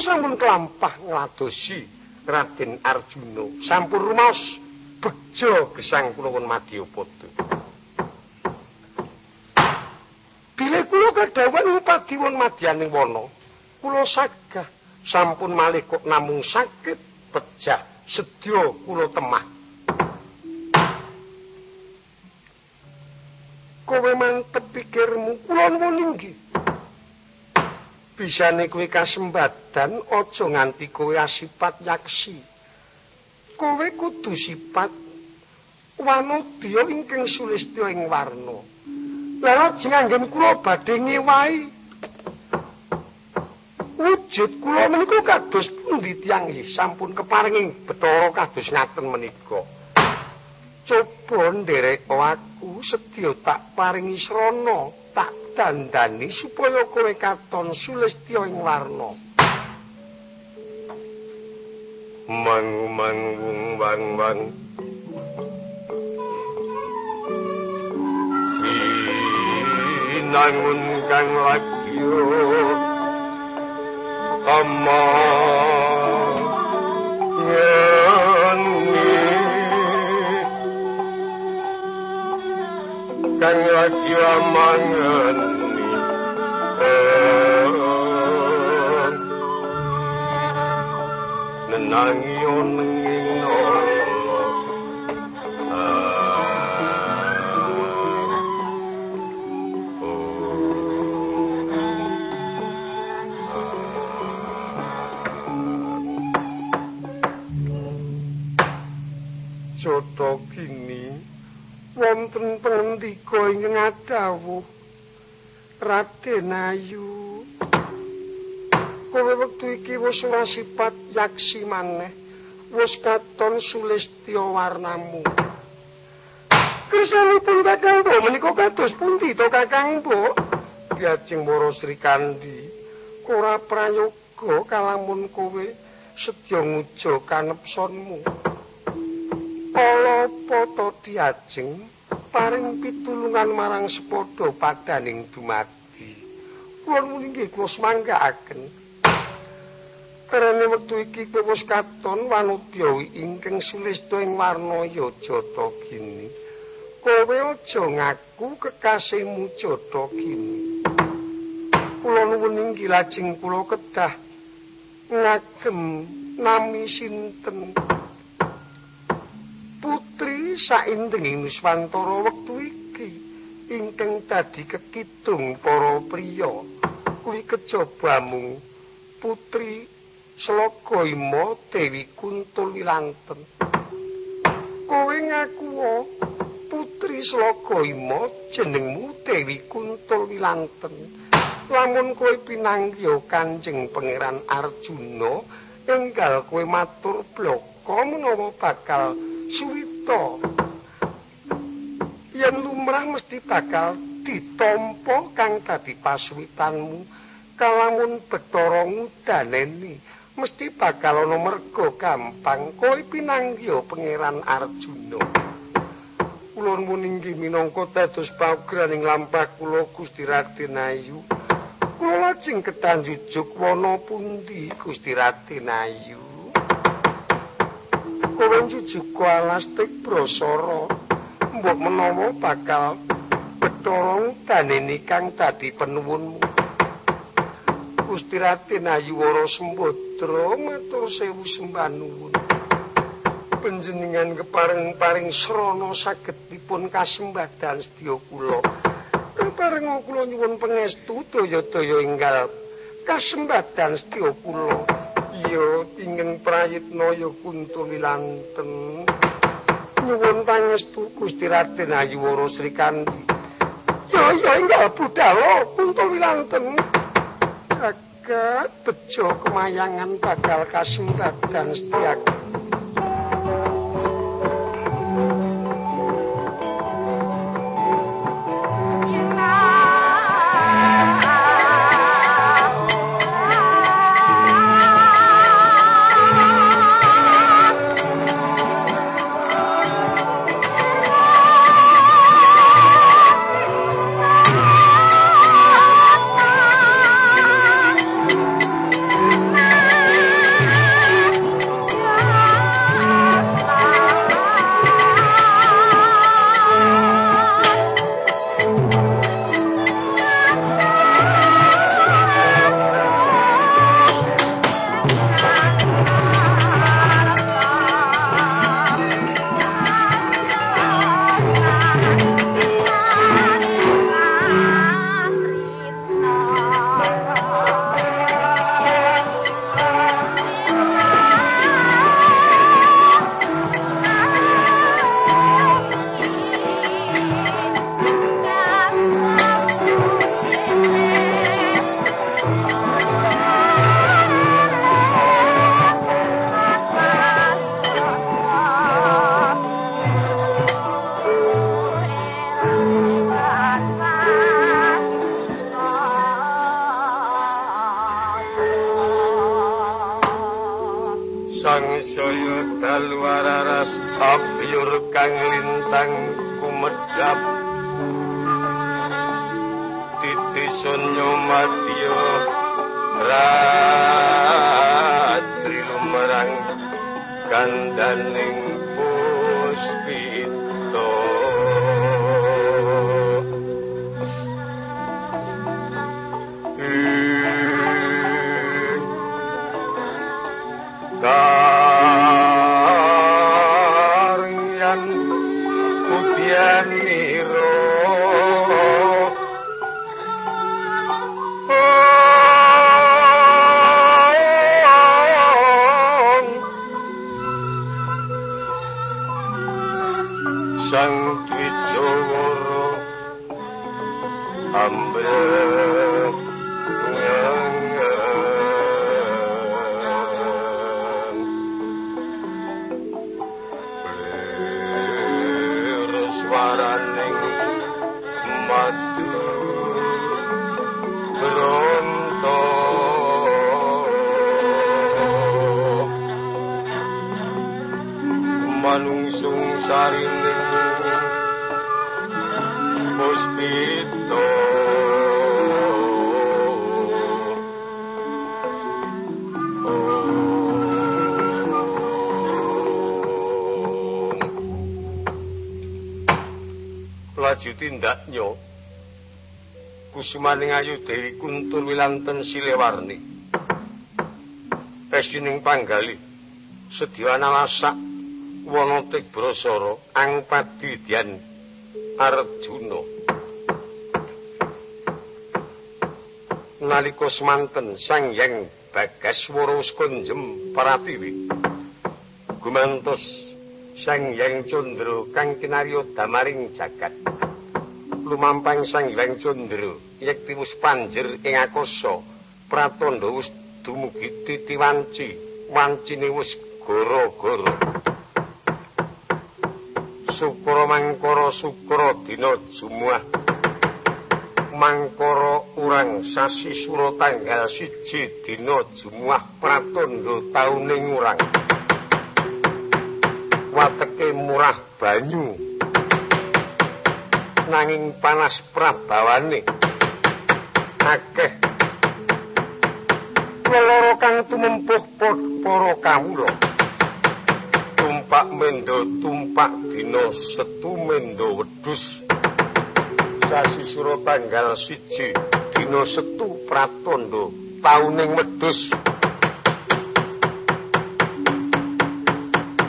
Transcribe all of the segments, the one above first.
sampun kelampah ngladosi Raden Arjuna. Sampun rumaos bejo gesang kula won Madyapada Bilih kula kadhawan upadi won madyaning wana kula sagah sampun malih kok namung sakit pejah sedya kula temah. Kowe mantep pikirmu kula nuwun inggih bisane kowe kasembadan aja nganti kowe asipat yaksi kowe kudu sipat. Wanodya ingkang sulistya ing warna. Lha ajeng anggen kula badhe ngewahi. Wujud kula menika kados pundi tiyang sampun keparinging betara kados ngaten menika. Coba nderek aku sedya tak paringi srana tak dandani supaya kowe katon sulistya ing warna. Mang mang wung wang wang nangun kang lagyo amang kang lagi amangan. Nenangi onenging wonten pengendika ingkang adawuh Raden Ayu. Kowe wektu iki wis ora sifat yaksi maneh. Wis katon sulistya warnamu. Kersanipun kakang Mbok menika kados pundi to kakang Mbok Diajeng Para Sri Kandi. Ora prayoga kalamun kowe sedya nguja kanepsonmu Ala poto diajeng paring pitulungan marang sepadha padaning dumadi. Kula nggih kula semanggaaken. Karene wektu iki wis katon wanudya ingkang sulista ing warna ya jata gini. Kowe aja ngaku kekasihmu jata gini. Kula nuwun inggih lajeng kula kedah ngagem nami sinten. Saindenging Nuswantara wektu iki. Ingkang dadi kekidung para priya kuwi kecobamu putri Sloga Ima Dewi Kuntul Wilanten. Kowe ngaku putri Sloga Ima jenengmu Dewi Kuntul Wilanten. Lamun kowe pinanggih Kanjeng Pangeran Arjuna enggal kowe matur bloko menawa bakal suwita yen lumrah mesti bakal ditampa kang dadi pasuwitanmu kalamun Bathara ngudaneni. Mesti bakal ana merga gampang. Kowe pinanggih pangeran Arjuna. Kula nuwun inggih minangka dados paugraning lampah kula Gusti Raden Ayu kula lajeng ketanjujuk wana pundi Gusti Raden Ayu kowe jujuk alastik brasara mbok menawa bakal Bathara danene kang dadi penuwunmu Gusti Raden Ayuwara Sembadra matur sewu sembah nuwun. Panjenengan kepareng-paring srana saged dipun kasembadan sedya kula. Kepareng kula nyuwun pangestu daya-daya enggal kasembadan sedya kula iya tingeng prayitna ya kuntulilanten nyuwun pangestu Gusti Raden Ayuwara Sri Kandi ya ya enggal budhal kuntulilanten jagat bejo kemayangan bakal kasembadan setiaku sangsaya dalu araras abyur kang lintang kumedhap. Titi sunyo madya ratri lumerang kandaning puspito laju tindaknya kusumaning ayu dewi kuntul wilanten silewarni. Pesining panggali sediwana masak wonotik brosoro angpadi dian arjuna nalika semanten sang yang bagas wurus konjem pratiwi. Gumantos sang yang condro kang kinaryo damaring jagat. Lumampang sang hyang condro yekti panjer ing akasa pratandha wis dumugi titi wanci wancine wis gara-gara sukra mangkara sukra dina jumuah mangkara urang sasi sura tanggal siji dina jumuah pratandha tauning urang wateke murah banyu. Nanging panas prabawane. Akeh. Leloro kang tumempuh para kawula. Tumpak mendo tumpak dina setu mendo wedhus sasi sura tanggal siji dina setu pratandha tauning wedhus.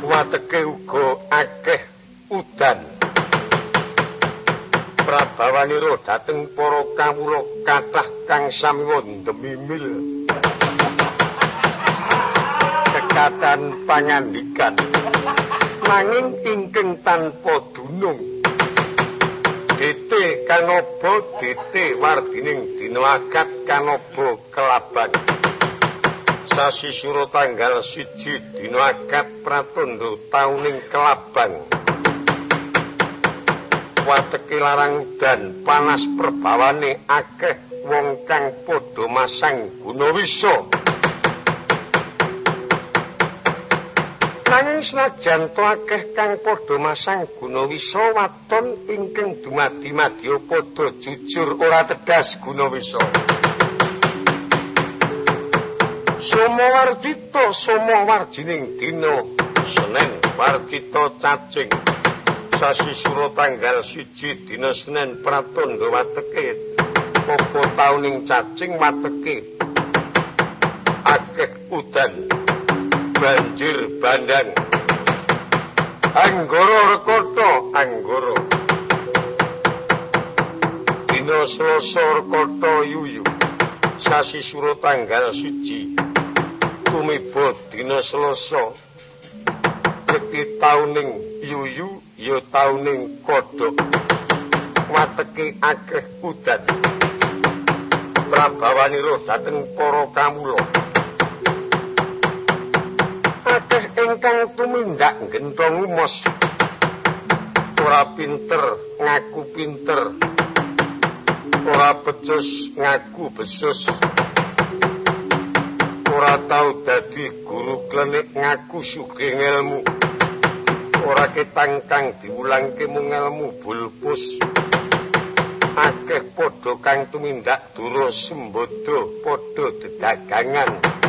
Wateke uga akeh udan. Prabawanira dhateng para kawula kathah kang sami ndemimil kekatan pangandikan. Nanging ingkang tanpa dunung dite kanoba dite wardining dina agad kanoba kelaban. Sasi sura tanggal siji dina akad pratandha tauning kelabang wateke larang dan panas perbawane akeh wong kang padha masang gunawisa nanging senajan to akeh kang padha masang gunawisa waton ingkang dumadi madya padha jujur ora tegas gunawisa Somo warjito, somo warjining dino, senen warjito cacing, sasi suro tanggal siji dino senen pratondo wateke, popo tauning cacing wateke, akeh udan, banjir bandang, anggoro rekoto, anggoro, dino selosor rekoto yuyu, sasi suro tanggal siji, tumiba dina Selasa. Yekti tauning yuyu ya tauning kodhok wateke akeh udan. Prabawanira dhateng para kawula ingkang tumindak genthong umos ora pinter ngaku pinter. Ora becus ngaku besus. Ora tau dadi guru klenik ngaku sugih ilmu ora ketang kang diwulangke mung ilmu bulpus. Akeh padha kang tumindak dura sembodo padha dedagangan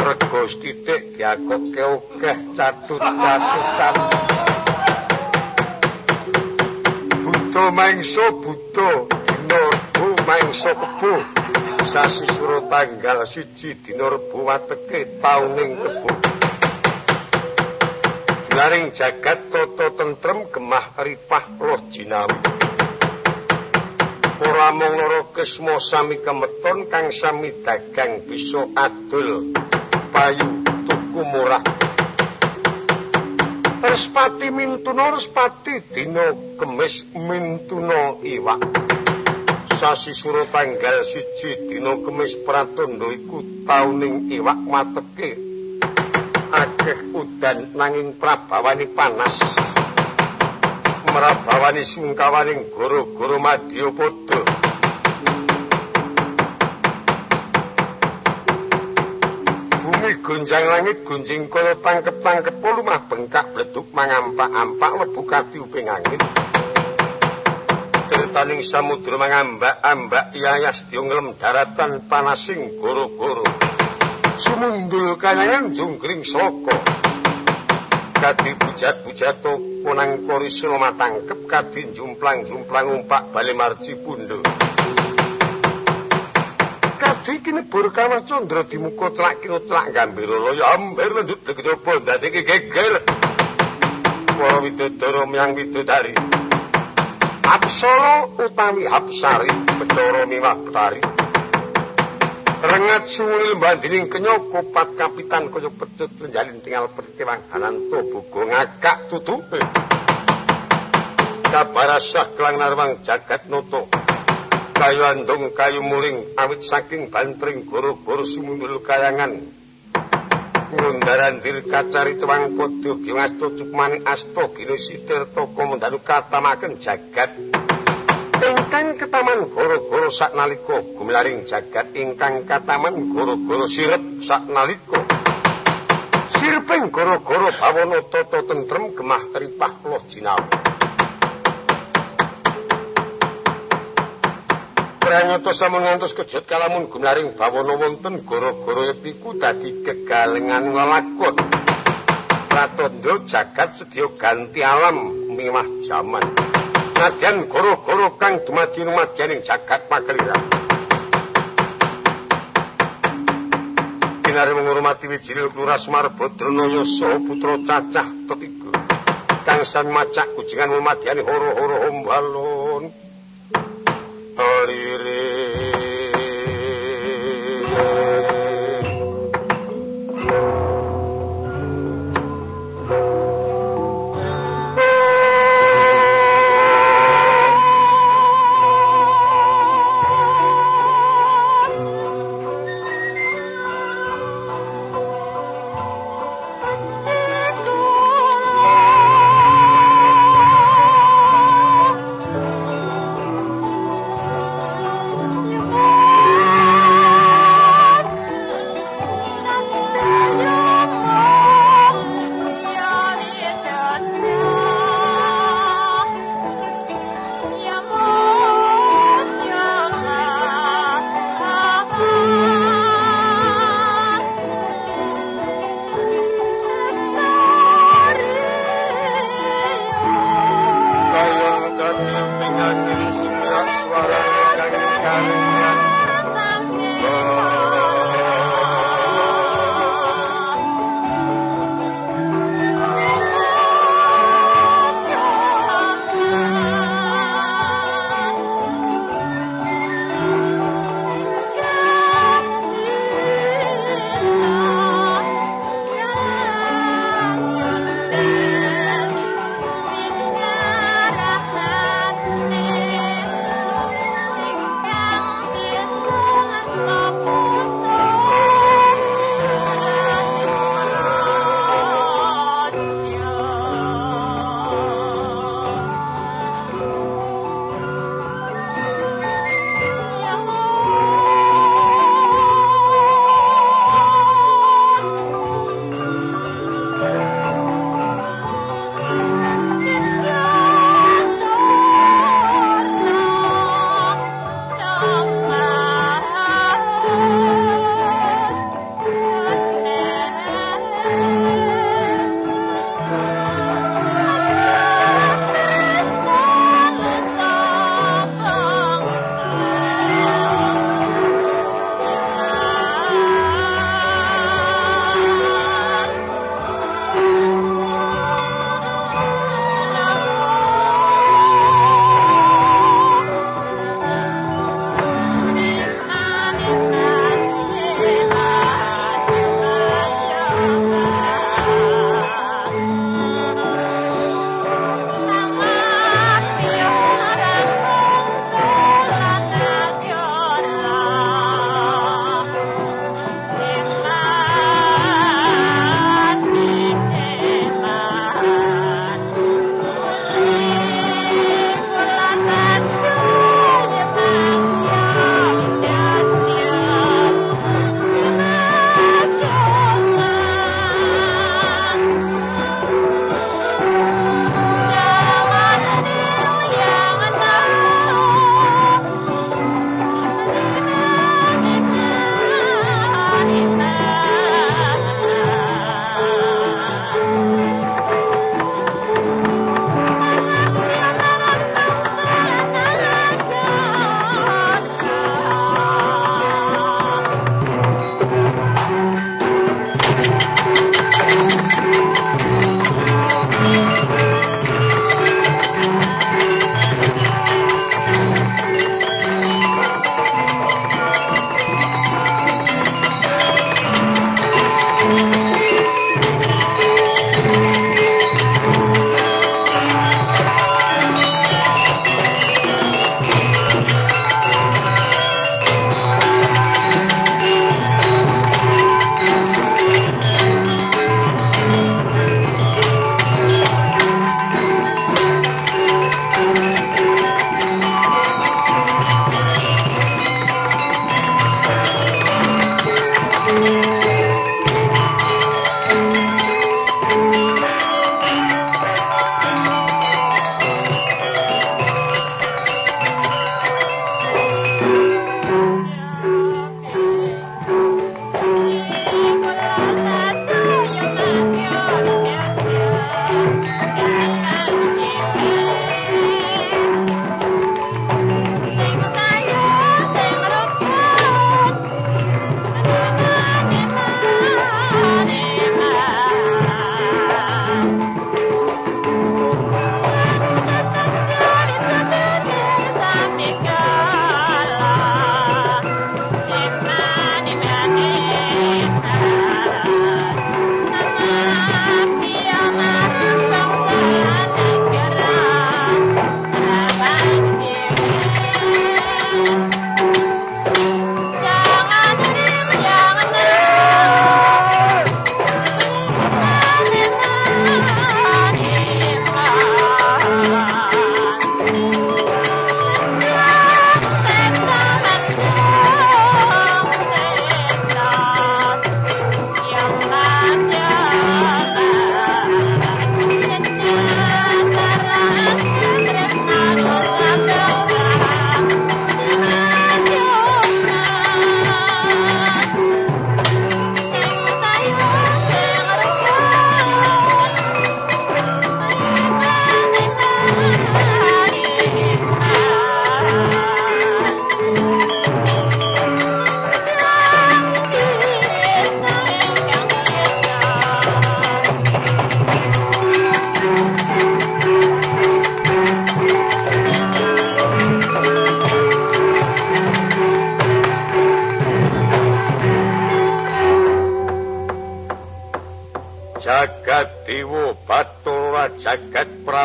rego sithik diakokke ogah catut-catutan buta mangsa buta dina bu mangsa kebu sasi suro tanggal siji dina rebu wateke tauning kebu Laring jagat toto tentrem gemah ripah loh jinawi. Ora mung loro kesmo sami kemeton kang sami dagang bisa adul payu tuku murah. Respati mintuno respati dino kemis mintuno iwak. Sasi suro tanggal siji dino kemis pratondo iku tauning iwak mateke akeh udan nanging prabawani panas merabawani sungkawaning goro-goro madya padha bumi gonjang langit gunjing kala tangkep-tangkep lumah bengkak bleduk mangampak-ampak lebu kati uping angin. Tertaning samudra mangambak-ambak yayas diunglem daratan panasing goro-goro. Sumundul kayangan jungkring soko kadi bujat-bujato punang korisul matangkep kadi jumplang-jumplang umpak bali marci bundo kadi kini berkawa condro di muka telak kino telak gambir loyo amber lendut deket opo dati geger. Para widodoro miang widodari. Apsara utawi Apsari Bedoro miwah betari. Rengat suwil bandining kenya kopat kapitan kaya pecut lenjalin tinggal pertiwang ananto bugo ngakak tutupe kabarasah kelang narwang jagat noto kayu andong kayu muling awit saking bantring goro-goro sumundul kayangan. Ngundaran dir kacari tuwang podo biwasto cukmani asto gino sitirto komendanu katamaken jagat. Ingkang ketaman goro-goro saknalika gumilaring jagat ingkang kataman goro-goro sirep saknalika. Sirping goro-goro bawana tata tentrem gemah ripah loh jinau Pranyata sampun ngantos kejut kalamun gumilaring bawana wonten goro-goro epiku dadi kegalengan nglakon Pratandha jagat sedya ganti alam miwah jaman nadyan goro-goro kang dumadi rumadyaning jagat pakelirang. Kinari menghormati wijil kluras marbodrono yoso putra cacah tetiga. Kang san macak kucingan rumadyani horo-horo hombalon. Hari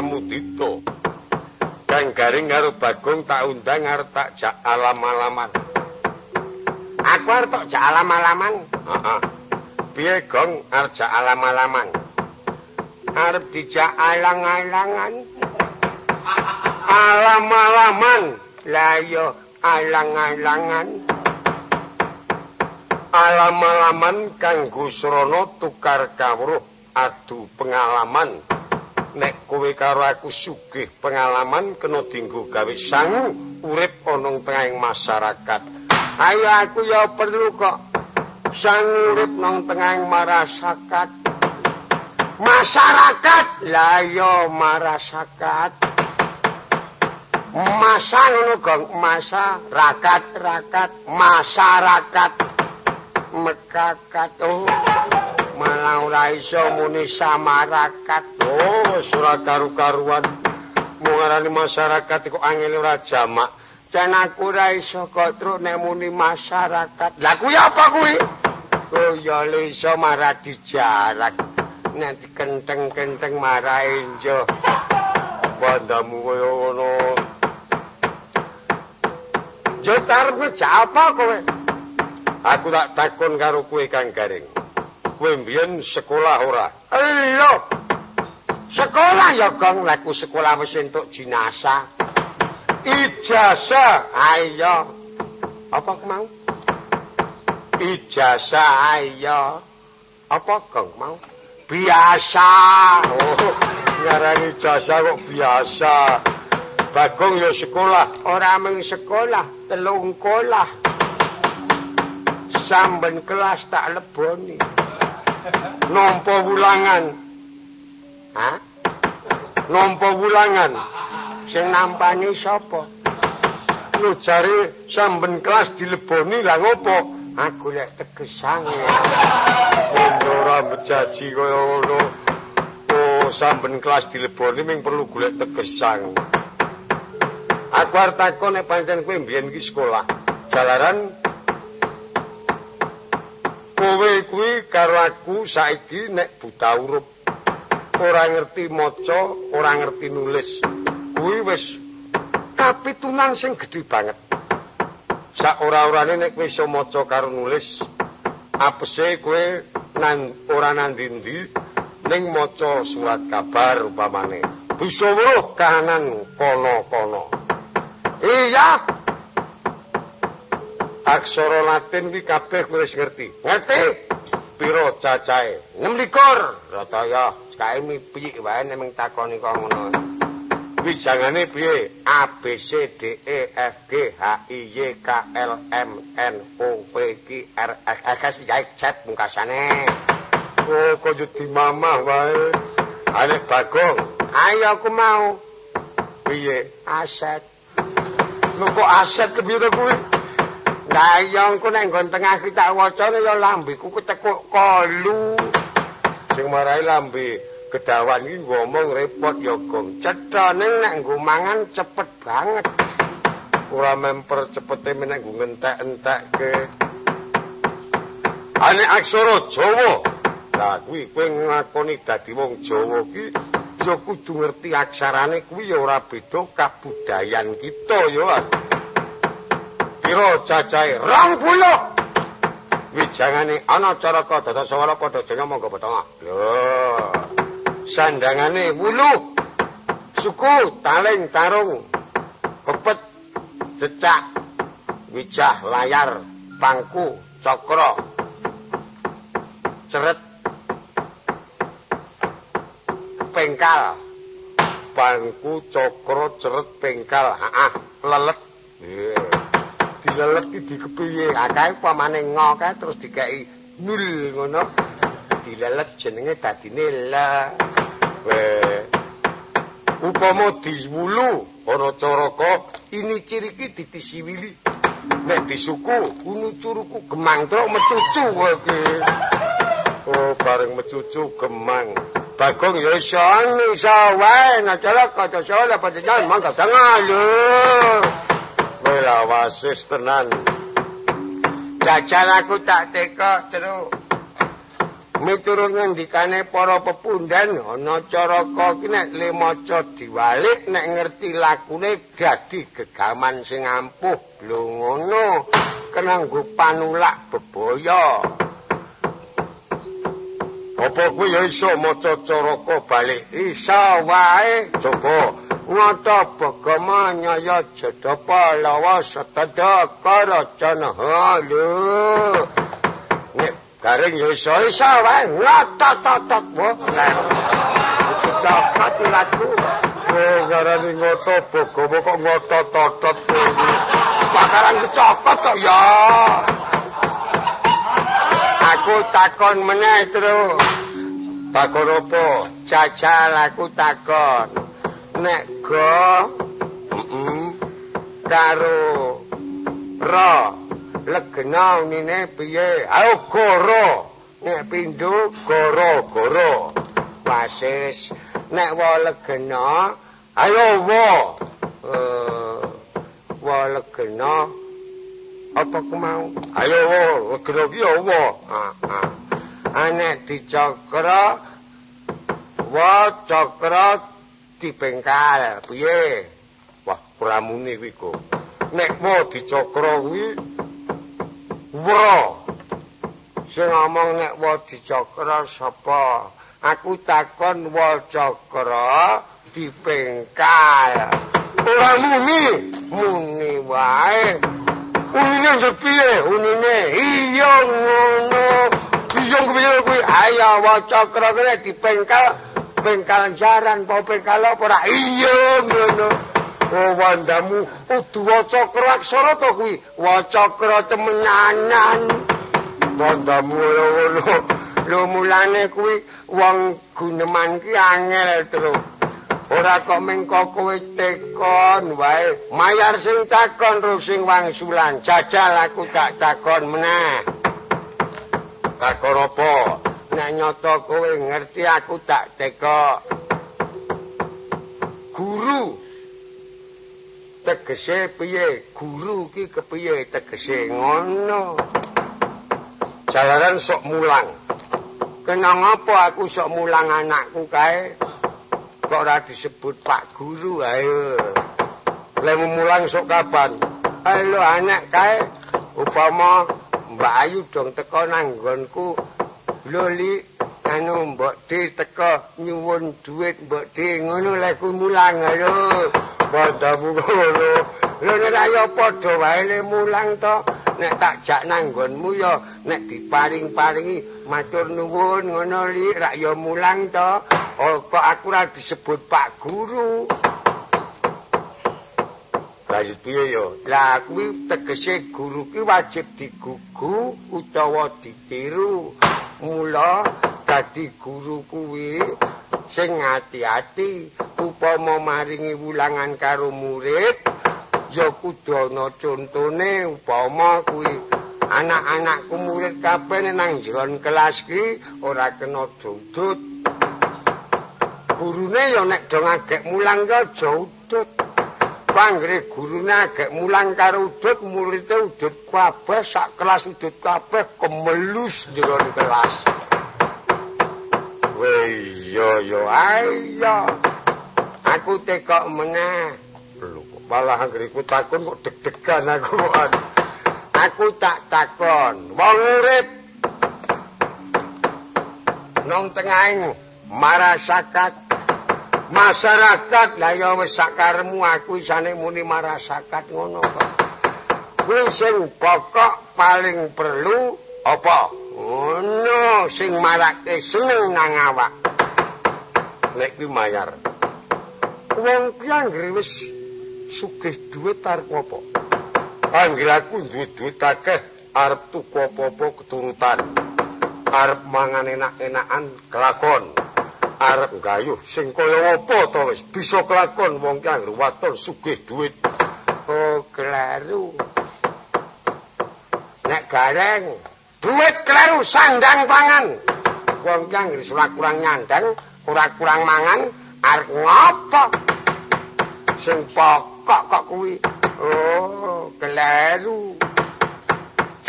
pramudita. Kang garing karo bagong tak undang arep tak jak alam-alaman. Aku arep tak jak alam-alaman. Heeh. Piye gong? Arep jak alam-alaman. Arep dijak alang-alangan. Alam-alaman. Lah yo alang-alangan. Alam-alaman kanggo srana tukar kawruh adu pengalaman nek kowe karo aku sugih pengalaman kena dinggo gawe sangu urip ana tengahing masyarakat. Ayo aku ya perlu kok sangu urip nang tengahing masyarakat. Masyarakat! Lah yo masyarakat. Masa ngono gong? Masa rakat rakat masyarakat. Mekakat. Oh malah ora iso muni samarakat. Oh ora karu-karuan. Ngarani masyarakat kok angel ora jamak. Jan aku ora iso kok truk nek muni masyarakat. Lah kuwi apa kuwi? Oh ya iso marah dijarak nanti kenteng-kenteng marah enjo bandamu kaya ngono. Jotar apa kowe? Aku tak takon karo kowe Kang Garing. Kowe mbiyen sekolah ora? Lho. Sekolah ya, Gong, laku sekolah wis entuk jinasa. Ijazah. Ayo. Apa mau? Ijazah ayo. Apa Gong mau? Biasa. Oh, ngarani ijazah kok biasa. Bagong ya sekolah. Ora mung sekolah, telung kolah. samben kelas tak leboni. Nompo wulangan. Hah? Nompo wulangan. Sing nampani sapa? Lu jare samben kelas dileboni lah ngopo? Aku lek tegesang. Ora bejaji kaya ngono. Oh, samben kelas dileboni ming perlu golek tegesang. Aku arep takon nek pancen kowe mbiyen sekolah. Jalaran kowe kuwi karo aku saiki nek buta huruf ora ngerti maca ora ngerti nulis. Kuwi wis kapitunan sing gedhe banget. Sak ora-orane nek kowe iso maca karo nulis apese kowe nan ora nandindi ning maca surat kabar upamane. Bisa weruh kahanan kono-kono. Iya aksara latin kuwi kabeh wis ngerti. Ngerti? Pira cacahe? 26. Rataya kae piye wae nek mung takoni kok ngono. Wis jangane piye? A B C D E F G H I Y K L M N O P Q R S T U V W X mungkasane. Oh, kok jadi mamah wae. Ane bagong. Ayo aku mau. Piye? Aset. Lho kok aset kepiye kuwi? Iya engko nek nggon tengah kita wacane ya lambeku ketekuk kolu. Sing marai lambe kedawan iki ngomong repot ya, Gong. Cethane nek nggo mangan cepet banget. Ora memper cepete menek nggo ngentek-entekke. Ane aksara Jawa. Lah kuwi kowe ngakoni dadi wong Jawa ki ya kudu ngerti aksarane kuwi ya ora beda kabudayan kita ya. Pira cacahe 20 wijangane ana caraka dada sawara padha jeneng monggo petengah lho. Sandangane wulu. Suku taling tarung. Pepet cecak wijah layar pangku cakra ceret pengkal bangku cokro ceret pengkal. Haah lelet. Yeah. Iki dikepiye akeh pamane ngo kae terus dikeki nul ngono. Dilelet jenenge dadine la upama diwulu ana caraka ini ciri iki ditisiwili. Nek disuku unu curuku gemang truk mecucu kowe oh bareng mecucu gemang. Bagong ya iso iso wae nek cara kaca salah panjenengan mangga tangan lho Wela wasis tenan. Jajar aku tak teka terus. miturut ngendikane para pepundhen ana caraka ki nek le maca diwalik nek ngerti lakune dadi gegaman sing ampuh lho ngono kenanggo panulak bebaya apa kuwi ya iso maca caraka balik isa wae coba nyaya jedapa lawa setada karacana lho Garing yo iso iso wae ngotot-otot wae. Cepat laku. Oh, garane ngoto bogo kok ngotot-otot kuwi. Bakaran kecokot kok ya. Aku takon meneh terus. Takon apa? Jajal aku takon. Nek go heeh karo ro legena ngene piye? Ayo goro. Nek pindho goro goro. Wasis nek wa legena ayo wa. Uh, wa legena. Apa ku mau? Ayo wa. Legena ki ya wa. Ah ah. Anek dicakra wa cakra dibengkal piye wah pramune kuwi kok nek wa dicakra kuwi Wro. Sing ngomong nek Wadi Cakra sapa? Aku takon Wacakra dipengkal. Ora muni, muni wae. Unine sepiye? Unine iya ngono. Iya kuwi? Ayo Wacakra kene dipengkal. Bengkal jaran, apa bengkal apa ora? Iya ngono. Oh wandamu. Kudu waca aksara to kuwi. Waca temenanan. Wandamu ngono. Lho mulane kuwi wong guneman ki angel terus. Ora kok mengko kowe tekon wae. Mayar sing takon ro sing wangsulan. Jajal aku tak takon meneh. Takon apa nek nyoto kowe ngerti aku tak teko guru. Tegese piye? Guru ki kepiye? Tegese ngono. Jalaran sok mulang. Kenang apa aku sok mulang anakku kae? Kok ora disebut pak guru ayo. Lemu mulang sok kapan? Ayo anak kae. Upama mbak ayu dong teko nanggonku loli anu mbok di teko nyuwun duit mbok di ngono leku mulang ayo padhamu ngono. Lha nek ayo padha wae le mulang to. Nek tak jak nanggonmu ya nek diparing-paringi matur nuwun ngono li rak ya mulang to. Oh, kok aku ora disebut Pak Guru. Lanjut piye yo? Lah kuwi tegese guru ki wajib digugu utawa ditiru. Mula dadi guru kuwi sing ati-ati upama maringi wulangan karo murid ya kudu ana contone upama kuwi. Anak-anakku murid kabeh nang jero kelas ki ora kena dudut gurune ya nek do ngagek mulang ya aja udut panggre gurune agek mulang karo udut muridé udut kabeh sak kelas udut kabeh kemelus jero kelas. Wei yo yo ayo aku tekok meneh. Lho kok malah anggeriku takon kok deg-degan aku aku tak takon wong urip. Nang tengahing marasakat masyarakat lah ya wis sakaremu aku isane muni marasakat ngono kok kuwi sing pokok paling perlu apa ngono sing marake seneng nang awak nek kuwi mayar. Wong ki anggere wis sugih dhuwit arep ngopo? Anggere aku duwe dhuwit akeh arep tuku apa-apa keturutan. Arep mangan enak-enakan kelakon. Arep gayuh sing kaya apa to wis bisa kelakon wong ki anggere waton sugih dhuwit. Oh, kleru. Nek gareng dhuwit kleru sandang pangan. Wong ki anggere kurang nyandang ora kurang mangan arep ngopo sing pokok kok kuwi oh kleru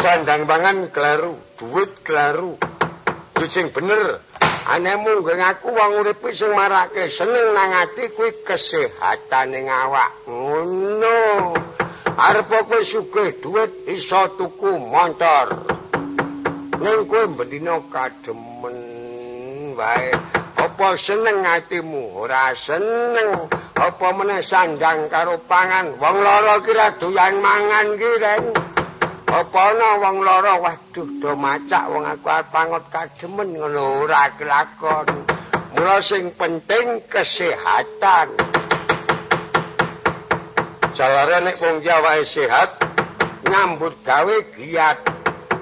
sandang mangan kleru duit kleru sing bener anemu nggo ngaku wong urip sing marake. Seneng nang ati kuwi kesehatane awak. Ngono. Arep kowe sugih dhuwit iso tuku motor ning kowe bendina kademen wae. Apa seneng atimu? Ora seneng. Apa meneh sandang karo pangan? Wong lara kira doyan mangan ki apa ana wong lara waduh do macak wong aku arep pangot kademen ngono ora kelakon. Mula sing penting kesehatan. Jalare nek wong awake sehat nyambut gawe giat.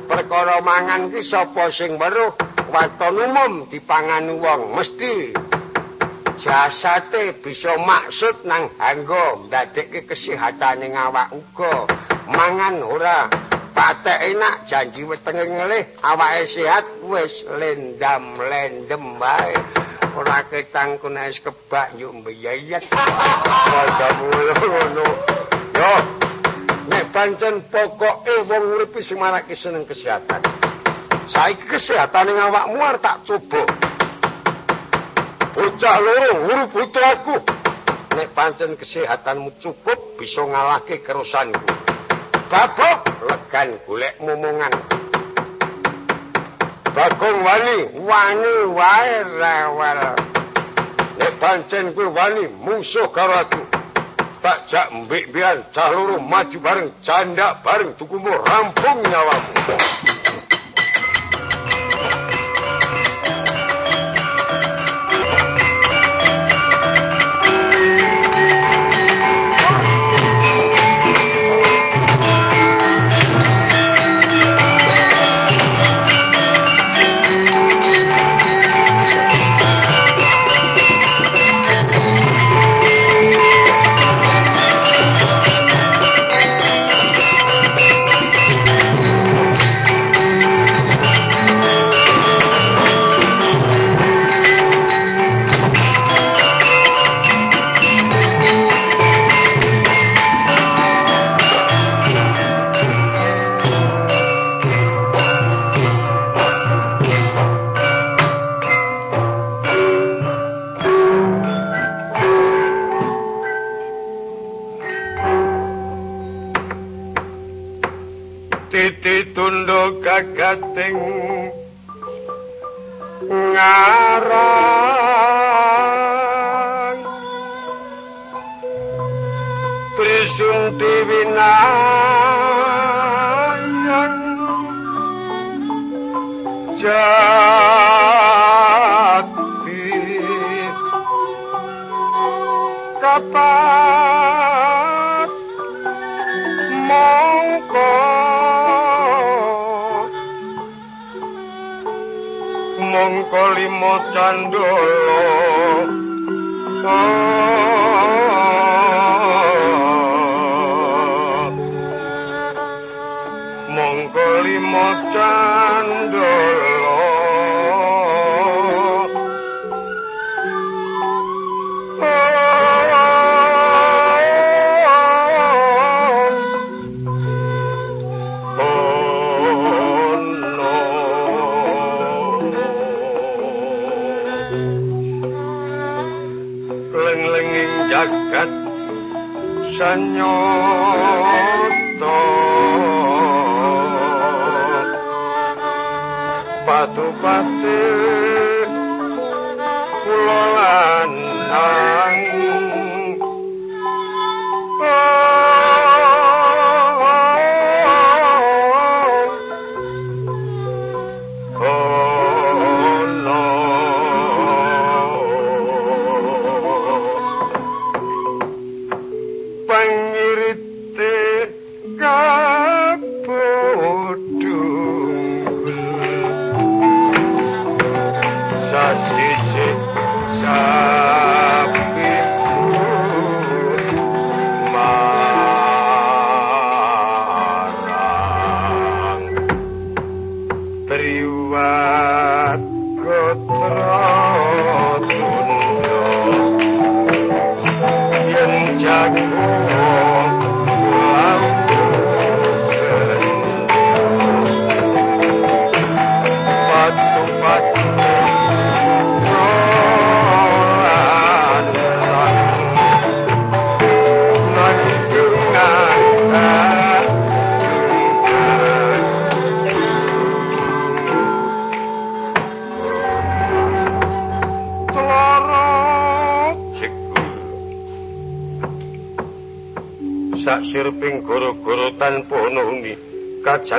Perkara mangan ki sapa sing weruh waton umum dipangan wong mesti jasate bisa maksud nang anggo ndadekke kesehatane awak uga. Mangan ora patek enak janji wetenge ngelih awake sehat wis lendam lendem bae ora ketang kunes kebak yuk mbiyayat padha ngono. Yo nek pancen pokoke wong urip sing marake seneng kesehatan. Saiki kesehatan ing awakmu arep tak coba. Bocah loro ngurip aku. Nek pancen kesehatanmu cukup bisa ngalahke kerusanku babok legan golek momongan Bagong wani wani wae rewel. Nek pancen kuwi wani musuh karo aku. Tak jak mbek bian cah loro maju bareng candak bareng tukumu rampung nyawamu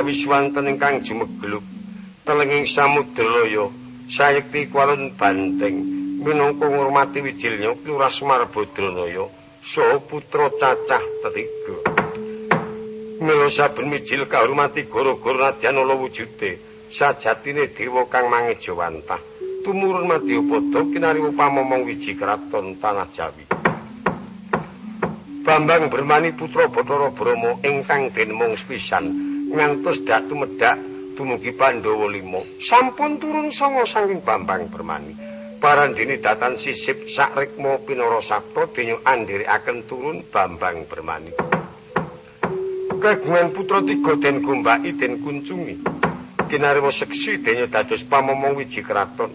kajawi swanten ingkang jumegluk telenging samudra loyo sayekti kwalun banteng minangka ngurmati wijilnya Lurah Semar Badranaya saha putra cacah tetiga. Mila saben wijil kahormati goro-goro nadyan ala wujude sajatine dewa kang mangejawantah tumurun madyapada kinari upama mong wiji kraton tanah Jawi. Bambang Bermani putra Bathara Brama ingkang den mung sepisan ngantos dak tumedhak dumugi Pandhawa 5 sampun turun sanga saking Bambang Bermani parandene datan sisip sakrikma pinara sabta denya andhirikaken turun Bambang Bermani kagungan putra tiga den gombaki den kuncungi kinarwa seksi denya dados pamomong wiji kraton.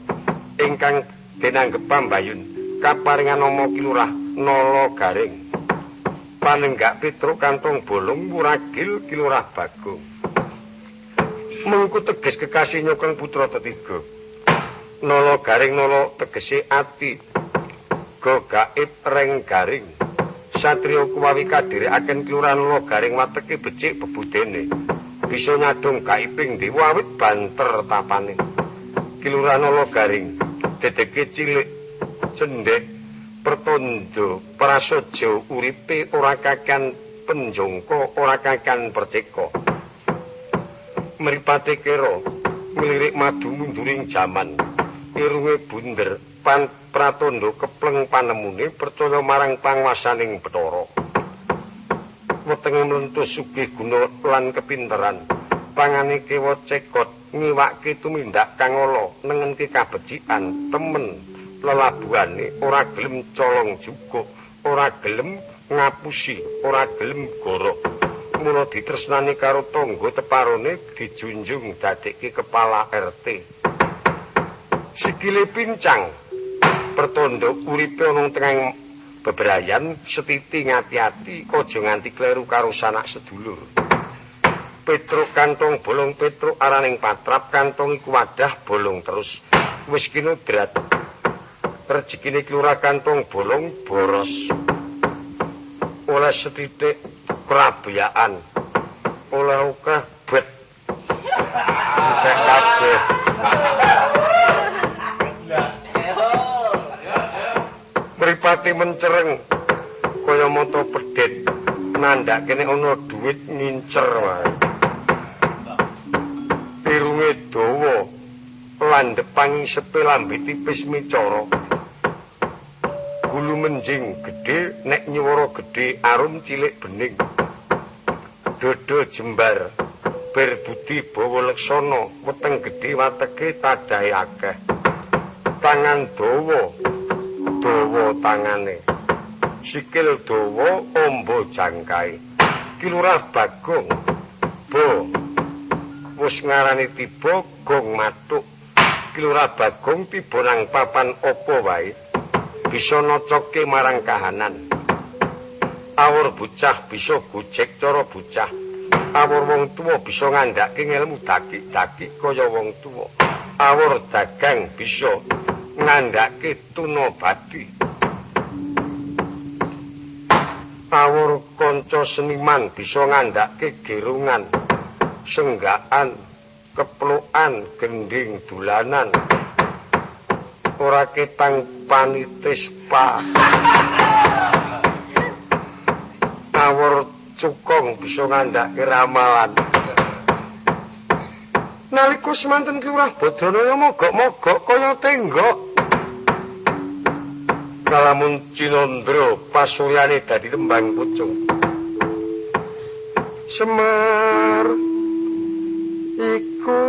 Ingkang denanggep pambayun kaparingan nama kilurah Nala Garing. Panenggak Petruk kantong bolong muragil kilurah bagong. Mengku teges kekasih nyokeng putra tetiga. Nolo garing nolo tegesi ati. Go gaib reng garing. Satrio kuwawi kadiri akan kilurah nolo garing wateki becik bebudene. Bisa nyadong gaibing diwawit banter tapane. Kilurah nolo garing. Dedeke cilik cendek pertondo prasaja uripe ora kakan penjongko ora kakan perceka mripate kira nglirik madu munduring jaman. Irunge bunder pan pratondo kepleng panemune percaya marang panguasaning Bathara. Wetenge mlentus sugih guna lan kepinteran. Pangane kewa cekot ngiwake tumindak kang ala nengenke kabecikan temen. Lelabuhane ora gelem colong juga ora gelem ngapusi ora gelem goro mula ditresnani karo tangga teparone dijunjung dadekke kepala RT sikile pincang. Pertondo uripe ana tengah bebrayan setiti ngati-ati aja nganti kleru karo sanak sedulur. Petruk kantong bolong Petruk araning patrap kantong iku wadah bolong terus. Wis kinudrat rezekine kelurah kantong bolong boros. Oleh setitik kerabiaan oleh uka bet. Uka kabeh. Meripati mencereng. Kaya moto pedet nandak kene ono duit ngincer wae. Pirunge dawa. Landhepangi sepelambe tipis micara. Gulu menjing gedhe nek nyuwara gedhe arum cilik bening dodo jembar. Ber budi bawa leksana. Weteng gedhe wateke tadahe akeh. Tangan dawa. Dawa tangane. Sikil dawa ombo jangkai. Kilurah bagong. Bo. Wis ngarani tiba gong matuk. Kilurah bagong tiba nang papan apa wae? Bisa nocoke marang kahanan. Awur bocah bisa gojek cara bocah. Awur wong tuwa bisa ngandhake ilmu daki-daki kaya wong tuwa. Awur dagang bisa ngandhake tuna badi. Awur kanca seniman bisa ngandhake gerungan, senggaan, keplukan, gending dulanan. Ora ketang panitis pa awur cukong bisa ngandhake ramalan. Nalika semanten kelurah bodrono mogok-mogok kaya tenggok. Kalamun cinandra pasuryane dadi tembang pucung. Semar iku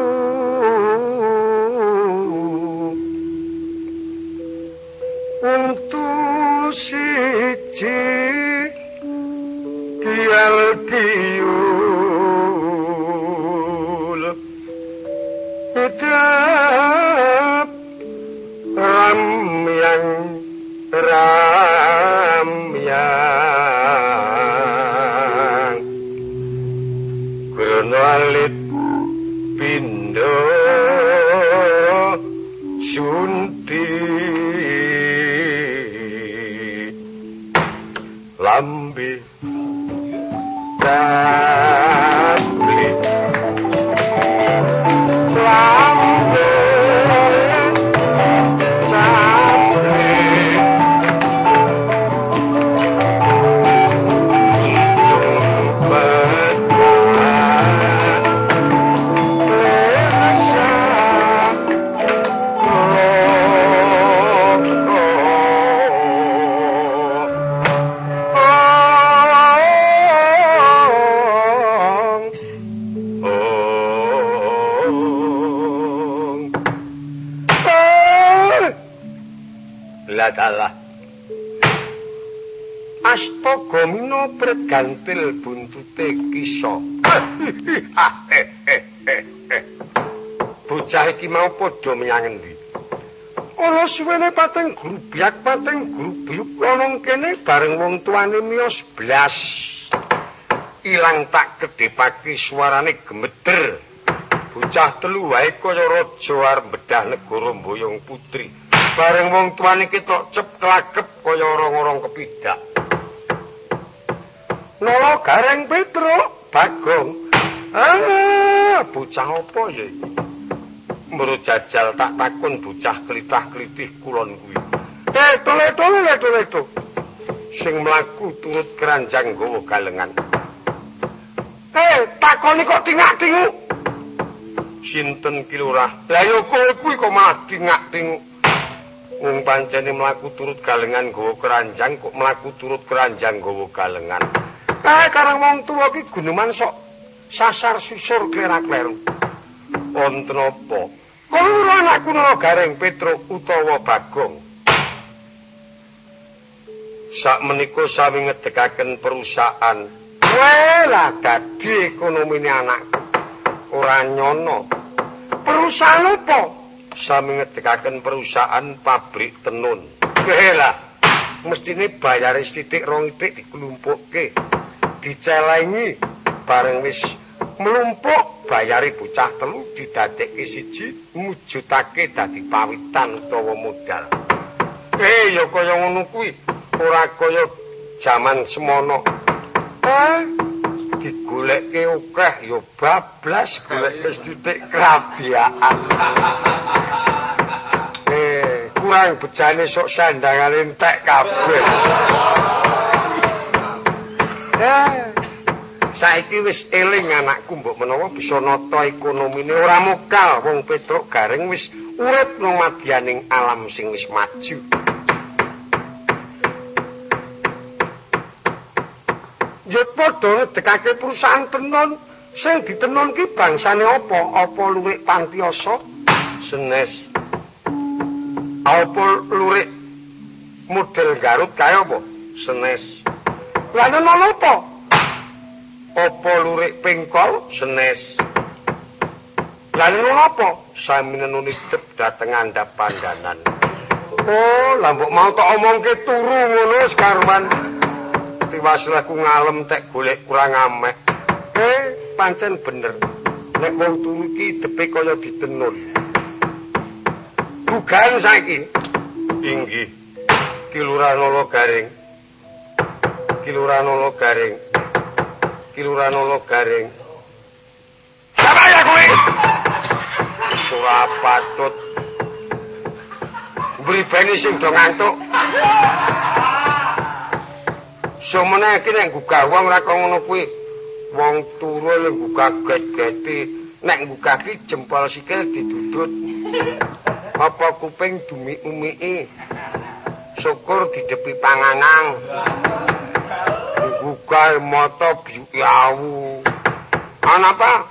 pateng grubyak pateng grubyuk ana kene bareng wong tuane miyos blas. Ilang tak kedhepake suarane gemeder. Bocah telu wae kaya raja arep bedah negara Boyong Putri. Bareng wong tuane ketok cep klakep kaya orang-orang kepidak. Nolo gareng Petro, Mburu jajal tak takun bocah klitah-klitih kulon kuwi. Eh, tole-tole le-tole Sing mlaku turut keranjang gawa galengan. Eh, takoni kok tingak-tingu. Sinten ki lurah? Lah ya kowe kuwi kok malah tingak-tingu. Wong pancene mlaku turut galengan gawa keranjang kok mlaku turut keranjang gawa galengan. Eh karang wong tuwa iki guneman sok sasar susur klerak-kleru. Wonten apa? Kula anakku nang Gareng Petro utawa Bagong. Sak menika sami ngedekaken perusahaan. Wela dadi ekonomine anakku. Ora nyono. Perusahaan apa? Sami ngedekaken perusahaan pabrik tenun. Wela mestine bayare sithik rong titik dikelumpukke. dicelengi bareng wis mlumpuk bayari bocah telu didadekke siji mujudake dadi pawitan utawa modal. Eh ya kaya ngono kuwi ora kaya jaman semono. Eh digolekke akeh ya bablas golek wis titik krabiaan. eh kurang bejane sok sandangan entek kabeh. Saiki wis eling anakku mbok menawa bisa nata ekonomine ora mokal wong Petruk Garing wis urip nang madyaning alam sing wis maju. Jet padha dekake perusahaan tenun sing ditenun ki bangsane apa? Apa lurik pantioso? Senes. Apa lurik model Garut kaya apa? Senes. Lah nang apa? Apa lurik pengkol senes? Lah nang apa? Sami nenuni dep dateng andhap pandanan. Oh, lah mbok mau tak omongke turu ngono sekarwan. Tiwas aku ngalem tek golek kurang ameh. Eh, pancen bener. Nek wong turu iki depe kaya ditenun. Bukan saiki. Inggih. Ki lurah garing. Kiluranolo Garing. Siapa ya kuwi? Surapatut. Mribeni sing do ngantuk. Somene iki nek gugah wong ora kok ngono kuwi. Wong turu lek gugah get-geti, nek gugah ki jempol sikil didudut. Apa kuping dumi-umiki? Syukur didepi panganang. Bukae mata biyawu. Ana apa?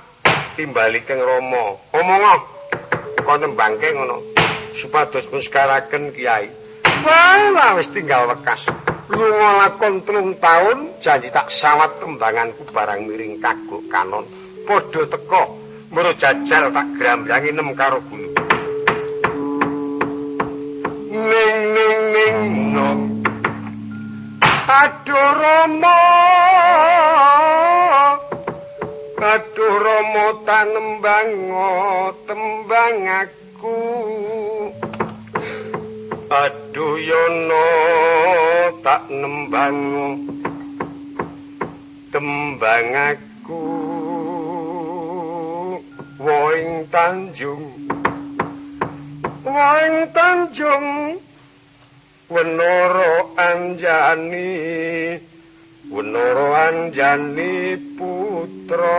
Timbali keng Rama. Omong kok nembangke ngono. Supados muskaraken Kiai. Wah, wis tinggal wekas. Lunga lakon telung taun janji tak sawat tembanganku barang miring kagok kanon. Padha teka mro jajal tak grambyangi nem karo gulu. Ning ning ning no. Aduh Rama Aduh Rama tanembang tembang aku. Yono tak nembang tembang aku. Woing tanjung woing tanjung wenara anjani wenara anjani putra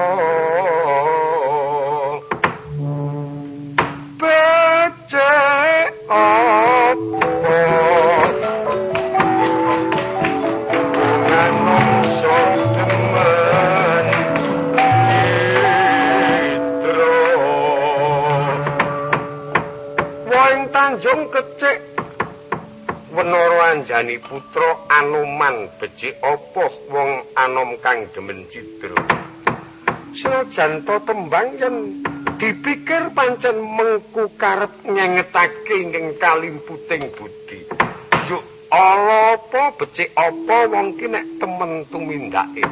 Anjani putra Anoman becik apa wong anom kang demen cidra. Senajan to tembang yen dipikir pancen mengku karep nyengetake ing kalimputing budi. Juk ala apa becik apa wong ki nek temen tumindake.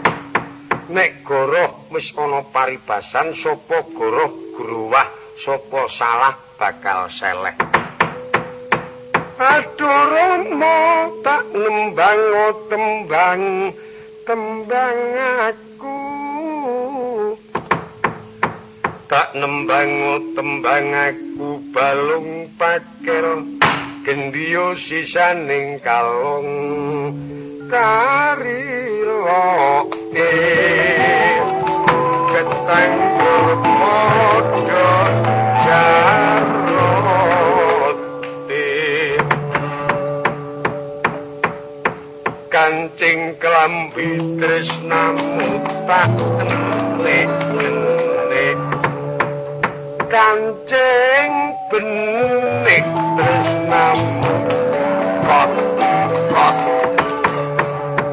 Nek goroh wis ana paribasan sapa goroh gruwah sapa salah bakal seleh Adoromo tak nembang tembang tembang aku. Tak nembang tembang aku balung pakir gendio sisaning kalong karilo ketang modo kancing klambi tresnamu tak enek kancing benik tresnamu kot kot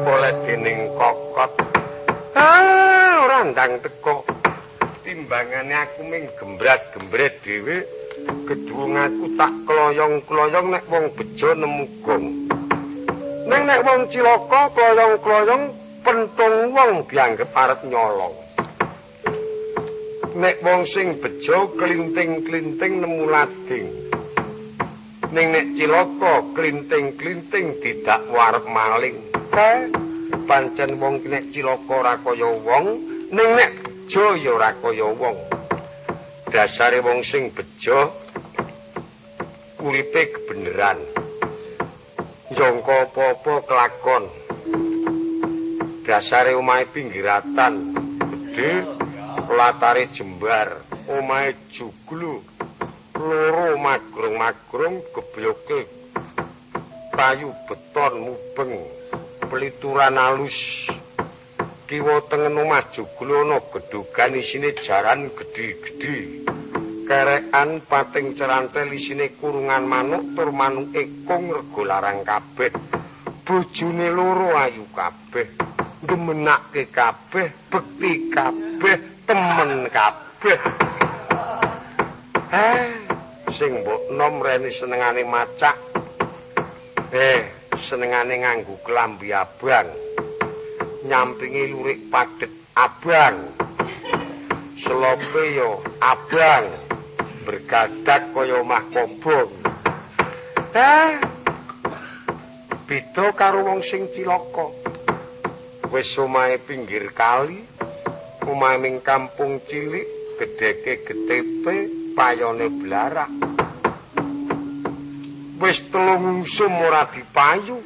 oleh dening kokot. Ah ora ndang teko. Timbangane aku ming gembrat-gembret dhewe. Gedung aku tak kloyong-kloyong nek wong bejo nemu gong Neng nek wong cilaka kloyong-kloyong pentung wong dianggep arep nyolong. Nek wong sing bejo klinting-klinting nemu lading. Ning nek cilaka klinting-klinting tidak warep maling. Pancen wong nek cilaka ora kaya wong, ning nek bejo ya ora kaya wong. Dasare wong sing bejo uripe kebenaran. Jangka apa-apa kelakon. Dasare omahe pinggiratan, gedhe, latare jembar, omahe juglu, loro magrung-magrung gebyoke kayu beton mubeng, pelituran alus. Kiwa tengen omah juglu ana gedhogan isine jaran gedhe-gedhe. Kerekan pating cerantel isine kurungan manuk tur manuk ekung rego larang kabeh. Bojone loro ayu kabeh demenake kabeh bekti kabeh temen kabeh. Eh sing mbok nom rene senengane macak. Eh senengane nganggo klambi abang. Nyampingi lurik padet abang. Selope yo abang bergadak kaya omah kobong. Eh. Beda karo wong sing cilaka. Wis omahe pinggir kali, omahe ning kampung cilik, gedheke getepe, payone blarak. Wis telung usum ora dipayu.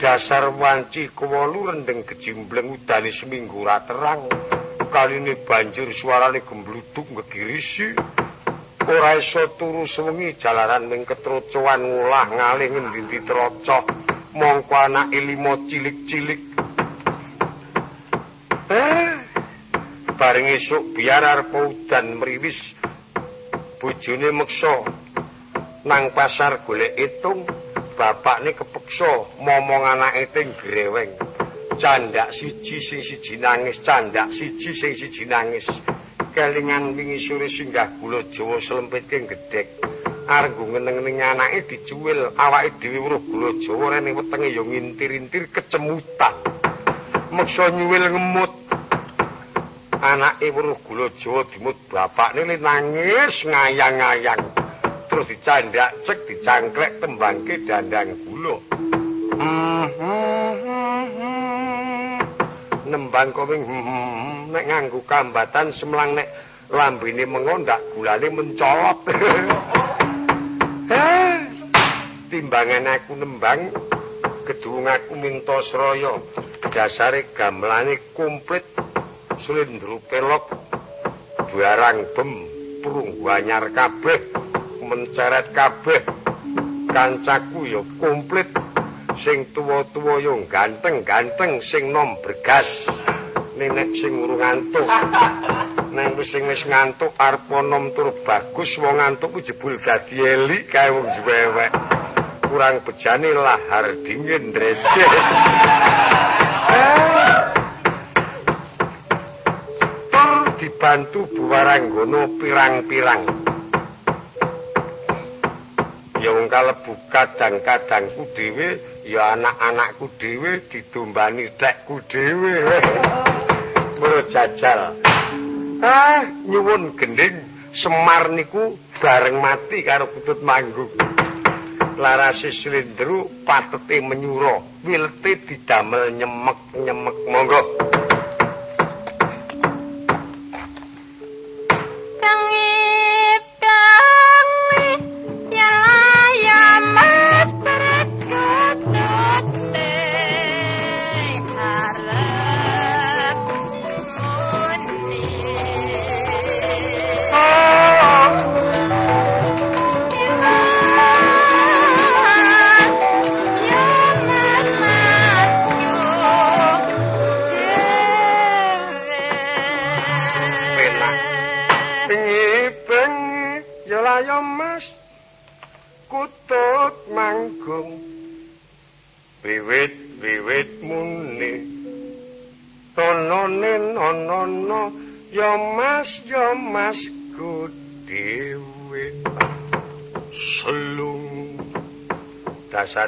Dasar wanci kewolu rendeng gejimbleng udane seminggu ora terang. Kaline banjir suarane gembluduk ngegirisi. Ora iso turu sewengi jalaran ning ketrocoan ngulah ngalih ngendi troco mongko anak limo cilik-cilik. Eh bareng esuk biar arep udan mriwis bojone meksa. Nang pasar golek itung bapakne kepeksa momong anake teng greweng. Candak siji sing siji nangis candak siji sing siji nangis kelingan wingi sore singgah gula Jawa slempitke gedhek. Arep ngeneng-ngeneng anake dicuwil, awake dhewe weruh gula Jawa rene wetenge ya ngintir-intir kecemutan. Meksa nyuwil ngemut. Anake weruh gula Jawa dimut bapakne le nangis ngayang-ngayang. Terus dicandak cek dicangklek tembangke dandang gula. Hmm, hmm, hmm, kembang koming nek nganggo kambatan semlang nek lambene mengondak gulane mencolot. Timbangan aku nembang gedung aku minta sraya dasare gamelane komplit sulindru pelok barang bem prung anyar kabeh menceret kabeh. Kancaku ya komplit sing tuwa-tuwa yo ganteng-ganteng sing nom bergas nenek sing urung ngantuk. Neng sing wis ngantuk arep nom tur bagus wong ngantuk ku jebul dadi elik kae wong jewek kurang bejane lahar dingin rejes tur dibantu buwaranggono pirang-pirang. Ya wong kalebu kadang-kadangku dhewe ya anak-anakku dhewe didombani dekku dhewe. Mro jajal. Ah, nyuwun gending Semar niku bareng mati karo putut manggung. Larase slindru patete menyura, wilete didamel nyemek-nyemek. Monggo.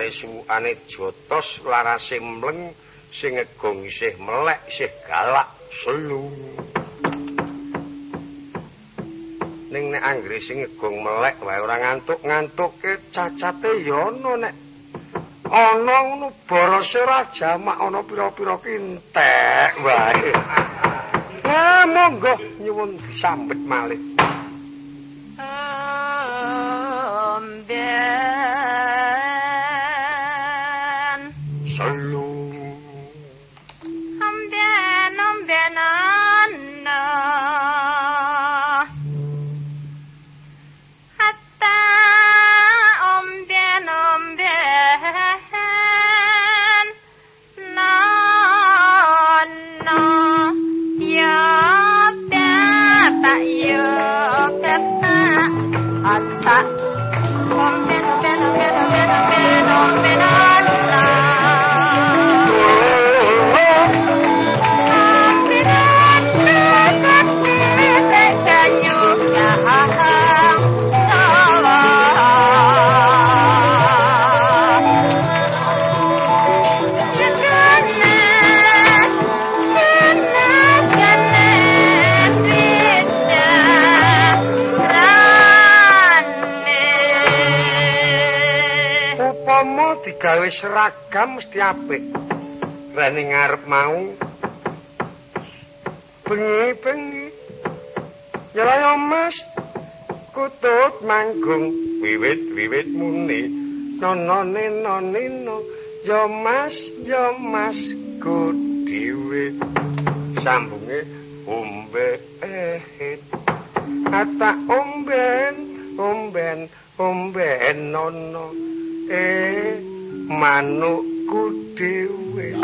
Dasare suwane jotos larase mleng sing ngegong isih melek isih galak selung ning nek anggere sing ngegong melek wae ora ngantuk-ngantuke cacate ana nek ana ngono borose ora jamak ana pira-pira kintek wae. Ya monggo nyuwun disambet malih seragam mesti apik. Rene ngarep mau bengi-bengi. Ya Mas. Kutut manggung wiwit-wiwit muni. Nonone nonino. Ya Mas, ya Mas ku dhewe. Sambunge ombe ehit. Ata omben, omben, omben nono. Eh manukku dhewe.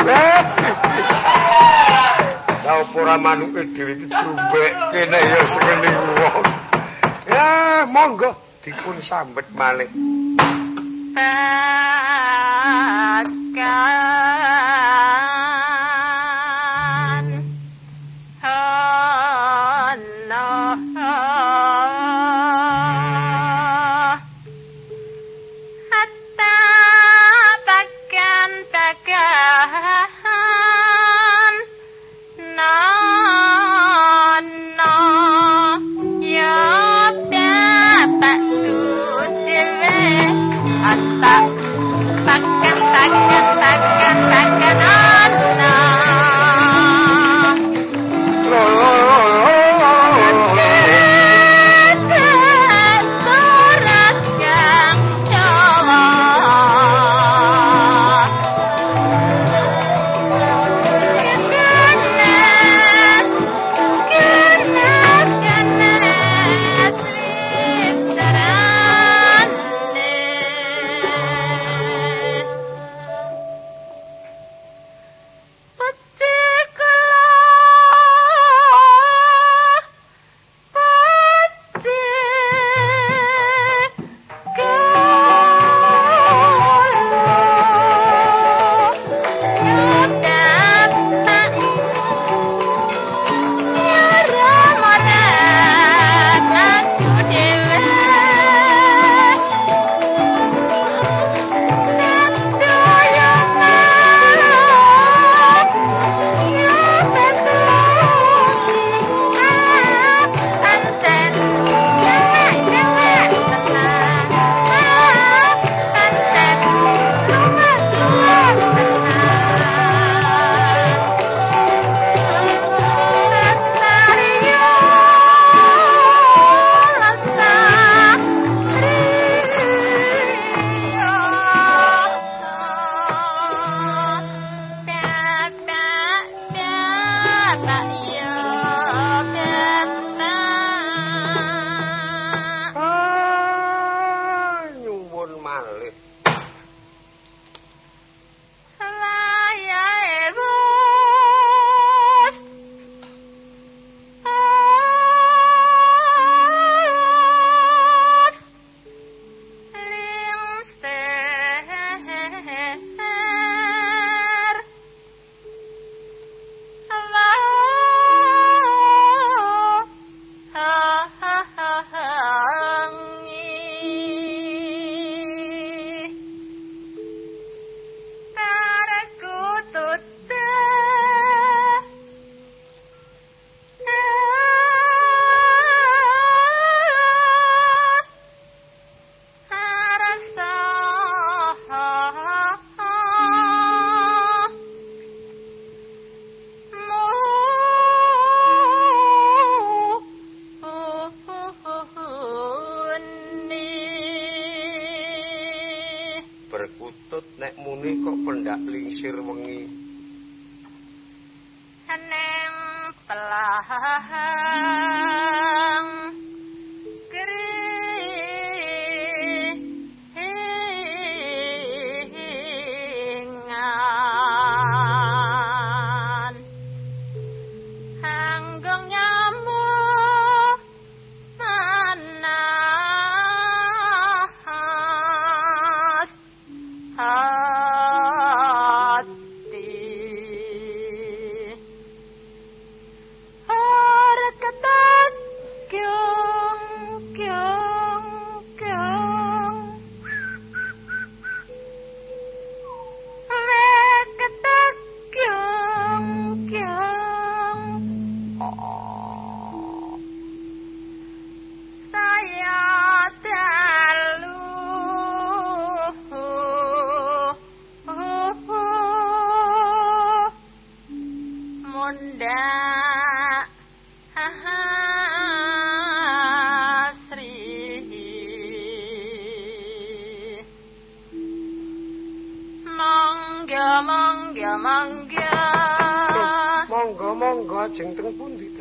Lah opo ora manuke dhewe iki trumbek kene ya sengene wong. Ya monggo dipun sambet malih.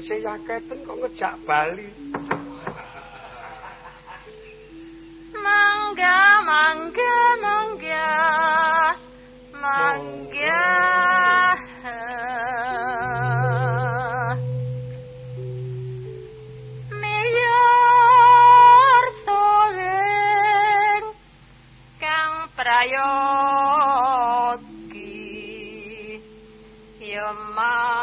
isih yaketen kok ngejak bali. Mangga, mangga, mangga. Mangga. Yo, yo, my.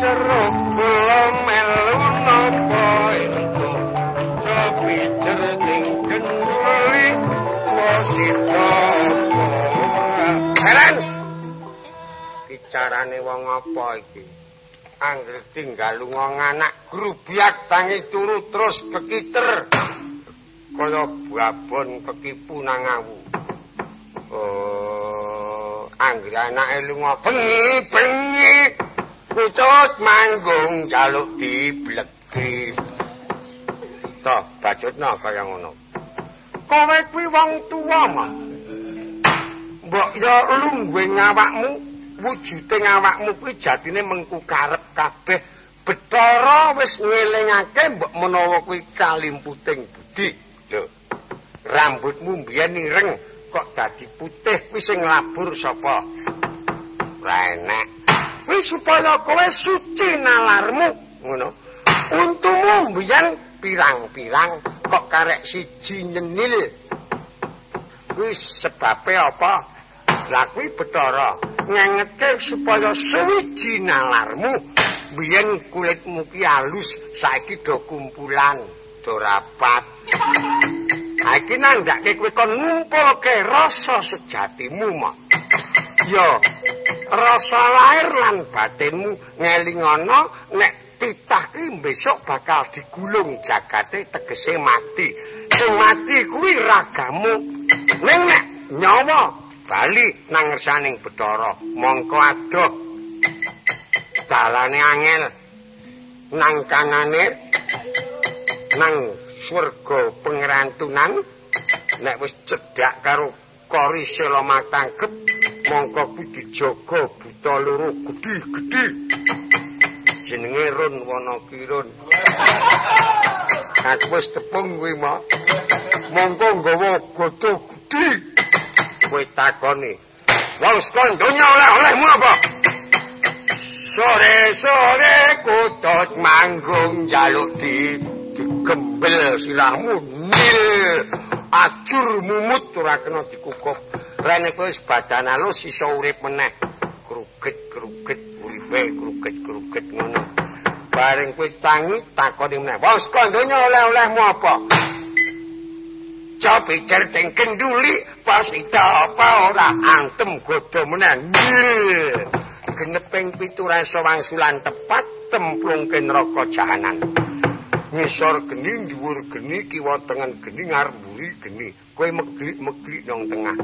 ceruk kula melu napa entu tapi cerding kenuli wasita Helen bicarane wong apa iki? Angger tinggal lunga anak grubiat tangi turu terus kekiter kaya babon kekipu nang awu. Oh angger anake lunga bengi bengi awakmu kuwi jatine mengku karep kabeh. Bathara wis ngelingake mbok menawa kuwi kalimputing budi. Lho rambutmu mbiyen ireng kok dadi putih kuwi sing labur sapa? Ora enak kuwi supaya kowe suci nalarmu ngono. Untumu mbiyen pirang-pirang kok karek siji nyenil kuwi sebabe apa? Lah kuwi Bathara ngengetke supaya suwiji nalarmu biyen kulitmu ki alus saiki do kumpulan do rapat. Iki nandake kowe kon ngumpulke rasa sejatimu mak yo rasa lahir lan batinmu ngelingono nek titah ki besok bakal digulung jagate tegese mati. Sing mati kuwi ragamu. Ning nek nyawa bali nang ngersaning Bathara. Mongko adoh. Dalane angel. Nang kanane nang swarga pengerantunan nek wis cedhak karo kori sela matangkep mongko kudu jaga buta loro gedhi-gedhi jenenge run wana kirun aku wis tepung kuwi mah mongko nggawa goto gedhi kowe takoni. Wong sekon donya oleh-olehmu apa? Sore-sore kutut manggung jaluk di digembel sirahmu nil ajur mumut ora kena dikukup rene kowe badan alus iso urip meneh. Kruget-kruget uripe kruget-kruget ngono. Bareng kowe tangi takoni meneh. Bos kondonya oleh-olehmu apa? Cobi certing kenduli pas apa ora? Antem godo meneh. Nil geneping pitu rasa wangsulan tepat templung ke neraka jahanan. Ngisor geni, dhuwur geni, kiwa tengen geni, ngarburi geni. Kowe meglik-meglik nang tengah.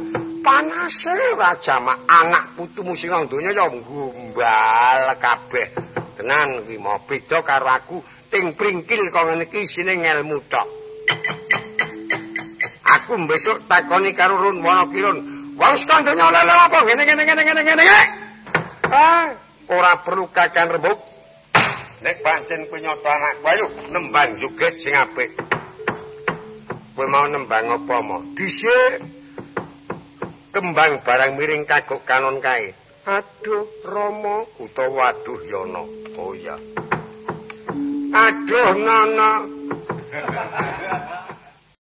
Panase raja mak anak putumu sing nang donya ya gumbal kabeh. Tenan kuwi mau beda karo aku ting pringkil kok ngene iki isine ngelmu tok. Aku besok takoni karo Run Wonokirun. Wong sekandonya oleh apa? Ngene ngene ngene ngene ngene. Ah, ora perlu kakan rembug. Nek pancen kuwi nyoto anak ayo nembang juget sing apik. Kowe mau nembang apa mo? Dhisik kembang barang miring kagok kanon kae. Aduh, Rama utawa aduh Yono. Oh ya. Aduh, Nana.